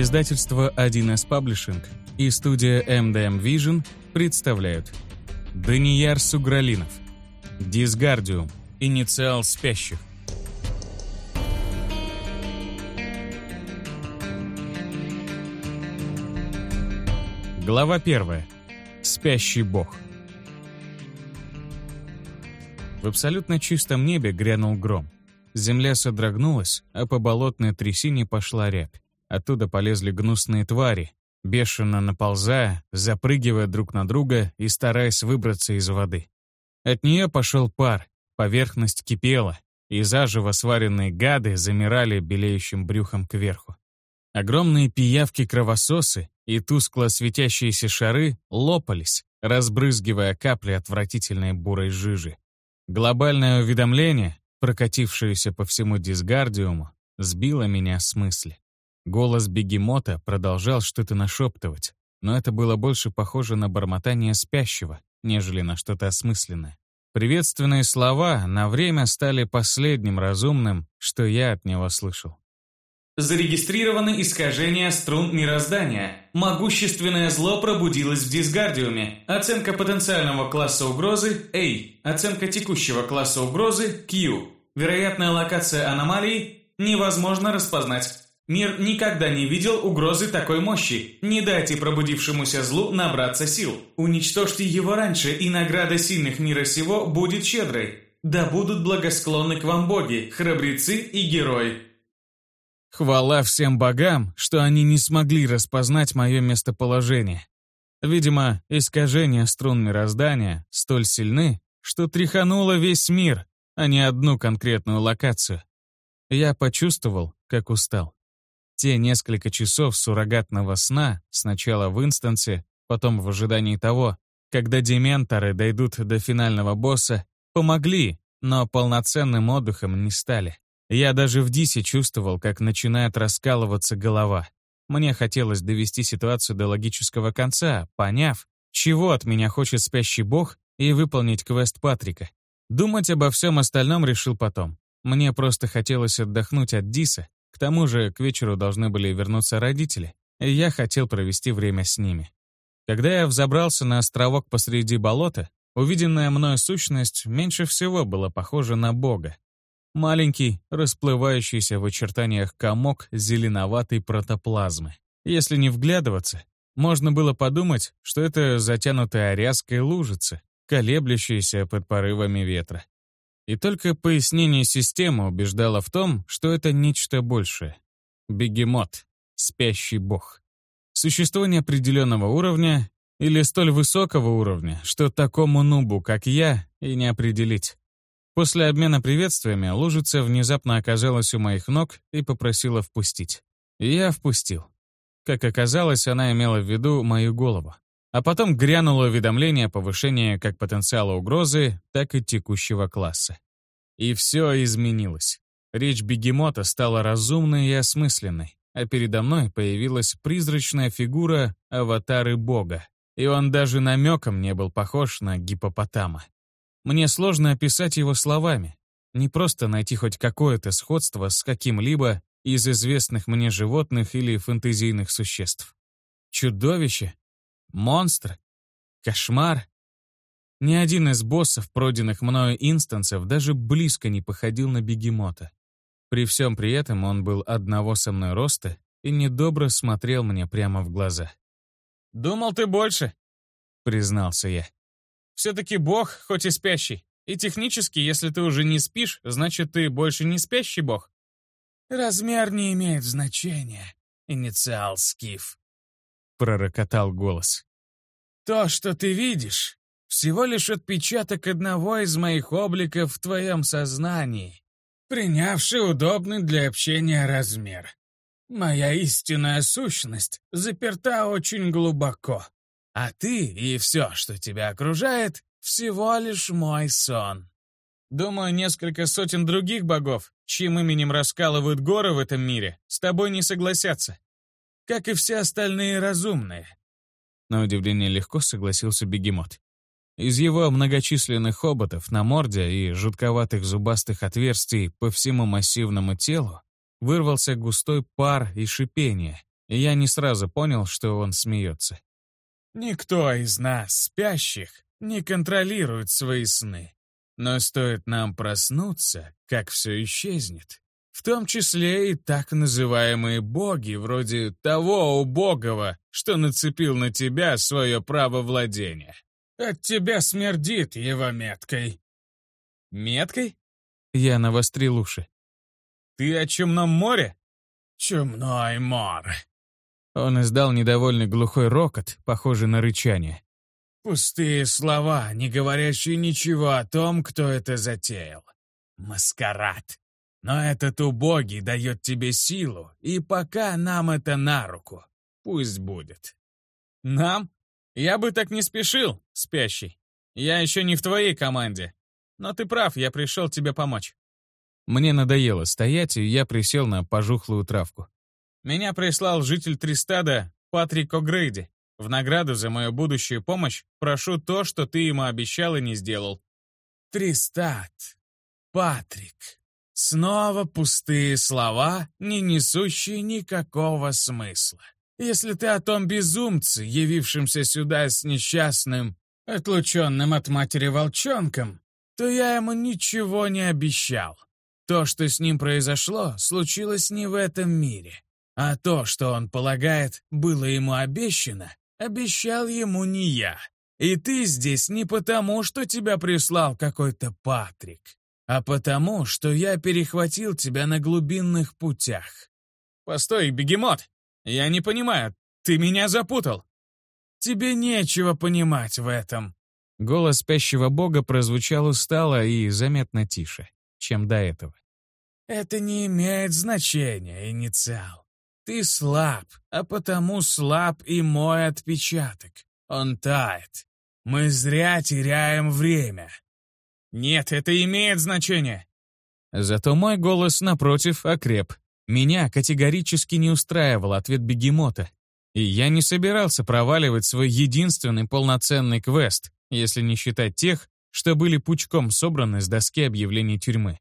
Издательство 1С Publishing и студия MDM Vision представляют Данияр Сугралинов Дисгардиум. Инициал спящих. Глава 1. Спящий бог. В абсолютно чистом небе грянул гром. Земля содрогнулась, а по болотной трясине пошла рябь. Оттуда полезли гнусные твари, бешено наползая, запрыгивая друг на друга и стараясь выбраться из воды. От нее пошел пар, поверхность кипела, и заживо сваренные гады замирали белеющим брюхом кверху. Огромные пиявки-кровососы и тускло светящиеся шары лопались, разбрызгивая капли отвратительной бурой жижи. Глобальное уведомление, прокатившееся по всему дисгардиуму, сбило меня с мысли. Голос бегемота продолжал что-то нашептывать, но это было больше похоже на бормотание спящего, нежели на что-то осмысленное. Приветственные слова на время стали последним разумным, что я от него слышал. Зарегистрированы искажения струн мироздания. Могущественное зло пробудилось в дисгардиуме. Оценка потенциального класса угрозы A. Оценка текущего класса угрозы Q. Вероятная локация аномалии невозможно распознать. Мир никогда не видел угрозы такой мощи. Не дайте пробудившемуся злу набраться сил. Уничтожьте его раньше, и награда сильных мира сего будет щедрой. Да будут благосклонны к вам боги, храбрецы и герои. Хвала всем богам, что они не смогли распознать мое местоположение. Видимо, искажения струн мироздания столь сильны, что тряхануло весь мир, а не одну конкретную локацию. Я почувствовал, как устал. Те несколько часов суррогатного сна, сначала в инстансе, потом в ожидании того, когда дементоры дойдут до финального босса, помогли, но полноценным отдыхом не стали. Я даже в Дисе чувствовал, как начинает раскалываться голова. Мне хотелось довести ситуацию до логического конца, поняв, чего от меня хочет спящий бог, и выполнить квест Патрика. Думать обо всем остальном решил потом. Мне просто хотелось отдохнуть от Диса к тому же к вечеру должны были вернуться родители, и я хотел провести время с ними. Когда я взобрался на островок посреди болота, увиденная мною сущность меньше всего была похожа на Бога. Маленький, расплывающийся в очертаниях комок зеленоватой протоплазмы. Если не вглядываться, можно было подумать, что это затянутая ряской лужица, колеблющаяся под порывами ветра. И только пояснение системы убеждало в том, что это нечто большее. Бегемот, спящий бог. Существо неопределенного уровня или столь высокого уровня, что такому нубу, как я, и не определить. После обмена приветствиями лужица внезапно оказалась у моих ног и попросила впустить. И я впустил. Как оказалось, она имела в виду мою голову. А потом грянуло уведомление повышения как потенциала угрозы, так и текущего класса. И все изменилось. Речь бегемота стала разумной и осмысленной, а передо мной появилась призрачная фигура аватары бога, и он даже намеком не был похож на гипопотама. Мне сложно описать его словами, не просто найти хоть какое-то сходство с каким-либо из известных мне животных или фэнтезийных существ. Чудовище? Монстр? Кошмар? Ни один из боссов, пройденных мною инстансов, даже близко не походил на бегемота. При всем при этом он был одного со мной роста и недобро смотрел мне прямо в глаза. «Думал ты больше», — признался я. «Все-таки бог, хоть и спящий. И технически, если ты уже не спишь, значит, ты больше не спящий бог». «Размер не имеет значения, инициал Скиф», — пророкотал голос. «То, что ты видишь, всего лишь отпечаток одного из моих обликов в твоем сознании, принявший удобный для общения размер. Моя истинная сущность заперта очень глубоко, а ты и все, что тебя окружает, всего лишь мой сон. Думаю, несколько сотен других богов, чьим именем раскалывают горы в этом мире, с тобой не согласятся. Как и все остальные разумные. На удивление легко согласился бегемот. Из его многочисленных хоботов на морде и жутковатых зубастых отверстий по всему массивному телу вырвался густой пар и шипение, и я не сразу понял, что он смеется. «Никто из нас, спящих, не контролирует свои сны. Но стоит нам проснуться, как все исчезнет. В том числе и так называемые боги, вроде того убогого, что нацепил на тебя свое право владения. От тебя смердит его меткой». «Меткой?» Я навострил уши. «Ты о чумном море?» «Чумной море». Он издал недовольный глухой рокот, похожий на рычание. Пустые слова, не говорящие ничего о том, кто это затеял. Маскарад. Но этот убогий дает тебе силу, и пока нам это на руку. Пусть будет. Нам? Я бы так не спешил, спящий. Я еще не в твоей команде. Но ты прав, я пришел тебе помочь. Мне надоело стоять, и я присел на пожухлую травку. Меня прислал житель Тристада Патрик О'Грейди. В награду за мою будущую помощь прошу то, что ты ему обещал и не сделал. Тристат. Патрик. Снова пустые слова, не несущие никакого смысла. Если ты о том безумце, явившемся сюда с несчастным, отлученным от матери волчонком, то я ему ничего не обещал. То, что с ним произошло, случилось не в этом мире. А то, что он полагает, было ему обещано, обещал ему не я. И ты здесь не потому, что тебя прислал какой-то Патрик, а потому, что я перехватил тебя на глубинных путях. Постой, бегемот! Я не понимаю, ты меня запутал. Тебе нечего понимать в этом. Голос спящего бога прозвучал устало и заметно тише, чем до этого. Это не имеет значения, инициал. Ты слаб, а потому слаб и мой отпечаток. Он тает. Мы зря теряем время. Нет, это имеет значение. Зато мой голос, напротив, окреп. Меня категорически не устраивал ответ бегемота. И я не собирался проваливать свой единственный полноценный квест, если не считать тех, что были пучком собраны с доски объявлений тюрьмы.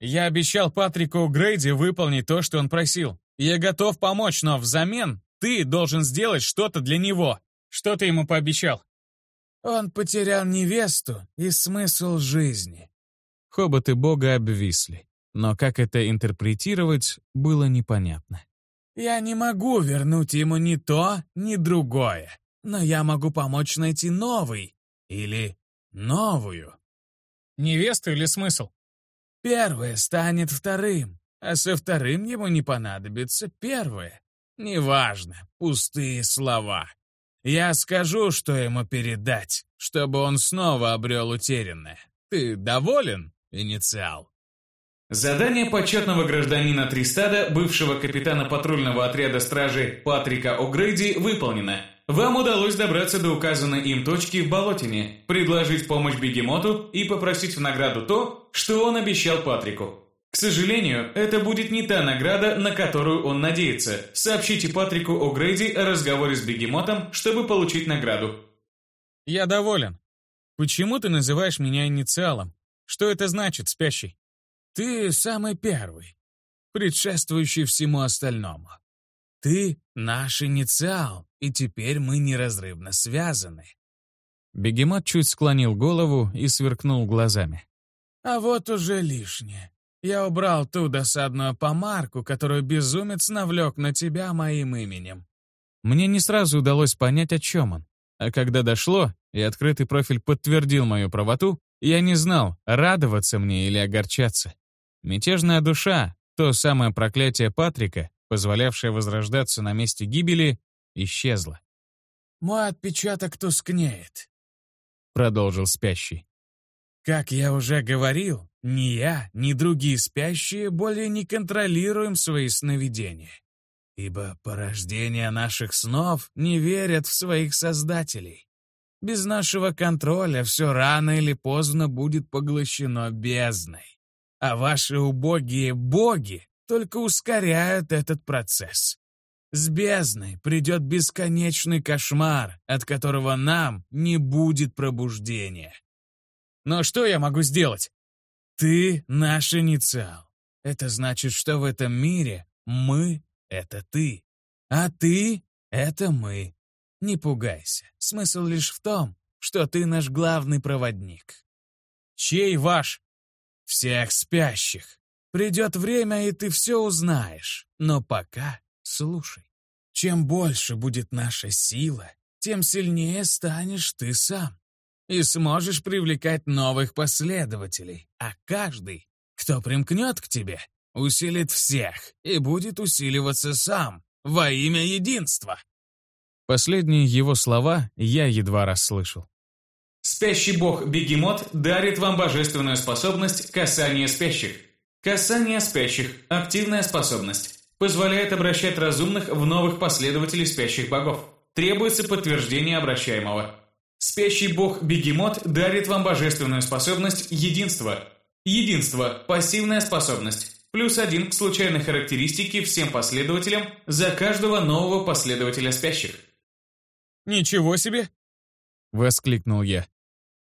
Я обещал Патрику Грейди выполнить то, что он просил. Я готов помочь, но взамен ты должен сделать что-то для него. Что ты ему пообещал? Он потерял невесту и смысл жизни. Хоботы бога обвисли, но как это интерпретировать, было непонятно. Я не могу вернуть ему ни то, ни другое, но я могу помочь найти новый или новую. Невесту или смысл? Первое станет вторым, а со вторым ему не понадобится первое. Неважно, пустые слова. Я скажу, что ему передать, чтобы он снова обрел утерянное. Ты доволен, инициал? Задание почетного гражданина Тристада, бывшего капитана патрульного отряда стражи Патрика О'Грейди, выполнено. Вам удалось добраться до указанной им точки в Болотине, предложить помощь бегемоту и попросить в награду то, что он обещал Патрику. К сожалению, это будет не та награда, на которую он надеется. Сообщите Патрику О'Грейди о разговоре с бегемотом, чтобы получить награду. Я доволен. Почему ты называешь меня инициалом? Что это значит, спящий? Ты самый первый, предшествующий всему остальному. Ты наш инициал, и теперь мы неразрывно связаны. Бегемот чуть склонил голову и сверкнул глазами. А вот уже лишнее. Я убрал ту досадную помарку, которую безумец навлек на тебя моим именем. Мне не сразу удалось понять, о чем он. А когда дошло, и открытый профиль подтвердил мою правоту, я не знал, радоваться мне или огорчаться. Мятежная душа, то самое проклятие Патрика, позволявшее возрождаться на месте гибели, исчезла. «Мой отпечаток тускнеет», — продолжил спящий. «Как я уже говорил, ни я, ни другие спящие более не контролируем свои сновидения, ибо порождения наших снов не верят в своих создателей. Без нашего контроля все рано или поздно будет поглощено бездной, а ваши убогие боги только ускоряют этот процесс. С бездной придет бесконечный кошмар, от которого нам не будет пробуждения. Но что я могу сделать? Ты наш инициал. Это значит, что в этом мире мы — это ты. А ты — это мы. Не пугайся. Смысл лишь в том, что ты наш главный проводник. Чей ваш? Всех спящих. Придет время, и ты все узнаешь. Но пока слушай. Чем больше будет наша сила, тем сильнее станешь ты сам. И сможешь привлекать новых последователей, а каждый, кто примкнет к тебе, усилит всех и будет усиливаться сам во имя единства. Последние его слова я едва расслышал. Спящий бог Бегемот дарит вам божественную способность касания спящих. Касание спящих – активная способность. Позволяет обращать разумных в новых последователей спящих богов. Требуется подтверждение обращаемого. Спящий бог Бегемот дарит вам божественную способность единства. Единство – пассивная способность. Плюс один к случайной характеристике всем последователям за каждого нового последователя спящих. «Ничего себе!» — воскликнул я.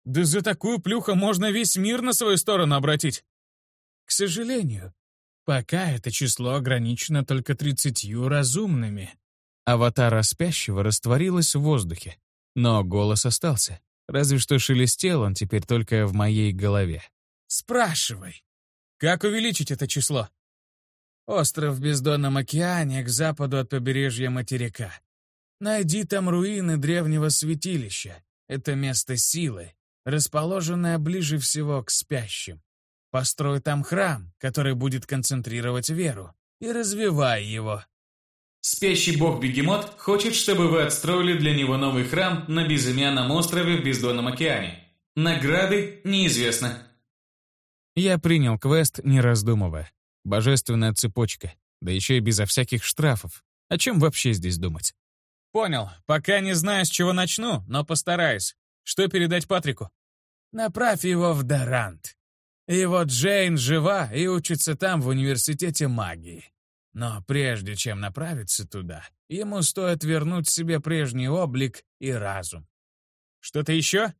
«Да за такую плюху можно весь мир на свою сторону обратить!» «К сожалению, пока это число ограничено только тридцатью разумными». Аватара спящего растворилась в воздухе, но голос остался. Разве что шелестел он теперь только в моей голове. «Спрашивай». «Как увеличить это число?» «Остров в бездонном океане к западу от побережья материка. Найди там руины древнего святилища. Это место силы, расположенное ближе всего к спящим. Построй там храм, который будет концентрировать веру, и развивай его. Спящий бог-бегемот хочет, чтобы вы отстроили для него новый храм на безымянном острове в бездонном океане. Награды неизвестно. Я принял квест, не раздумывая. Божественная цепочка, да еще и безо всяких штрафов. О чем вообще здесь думать? Понял. Пока не знаю, с чего начну, но постараюсь. Что передать Патрику? Направь его в Дарант. Его Джейн жива и учится там в университете магии. Но прежде чем направиться туда, ему стоит вернуть себе прежний облик и разум. Что-то еще?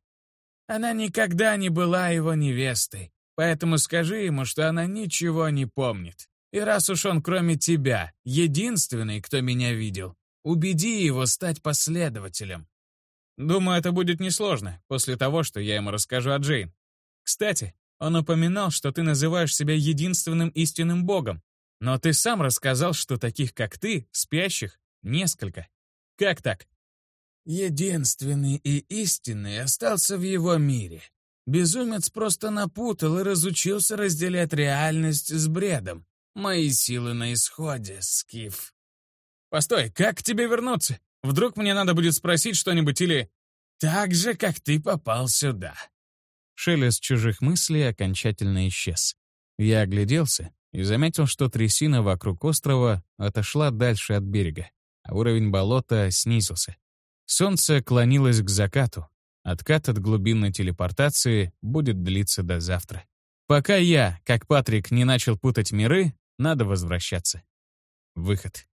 Она никогда не была его невестой, поэтому скажи ему, что она ничего не помнит. И раз уж он кроме тебя, единственный, кто меня видел, Убеди его стать последователем. Думаю, это будет несложно, после того, что я ему расскажу о Джейн. Кстати, он упоминал, что ты называешь себя единственным истинным богом, но ты сам рассказал, что таких, как ты, спящих, несколько. Как так? Единственный и истинный остался в его мире. Безумец просто напутал и разучился разделять реальность с бредом. Мои силы на исходе, Скиф. Постой, как к тебе вернуться? Вдруг мне надо будет спросить что-нибудь или... Так же, как ты попал сюда. Шелест чужих мыслей окончательно исчез. Я огляделся и заметил, что трясина вокруг острова отошла дальше от берега, а уровень болота снизился. Солнце клонилось к закату. Откат от глубинной телепортации будет длиться до завтра. Пока я, как Патрик, не начал путать миры, надо возвращаться. Выход.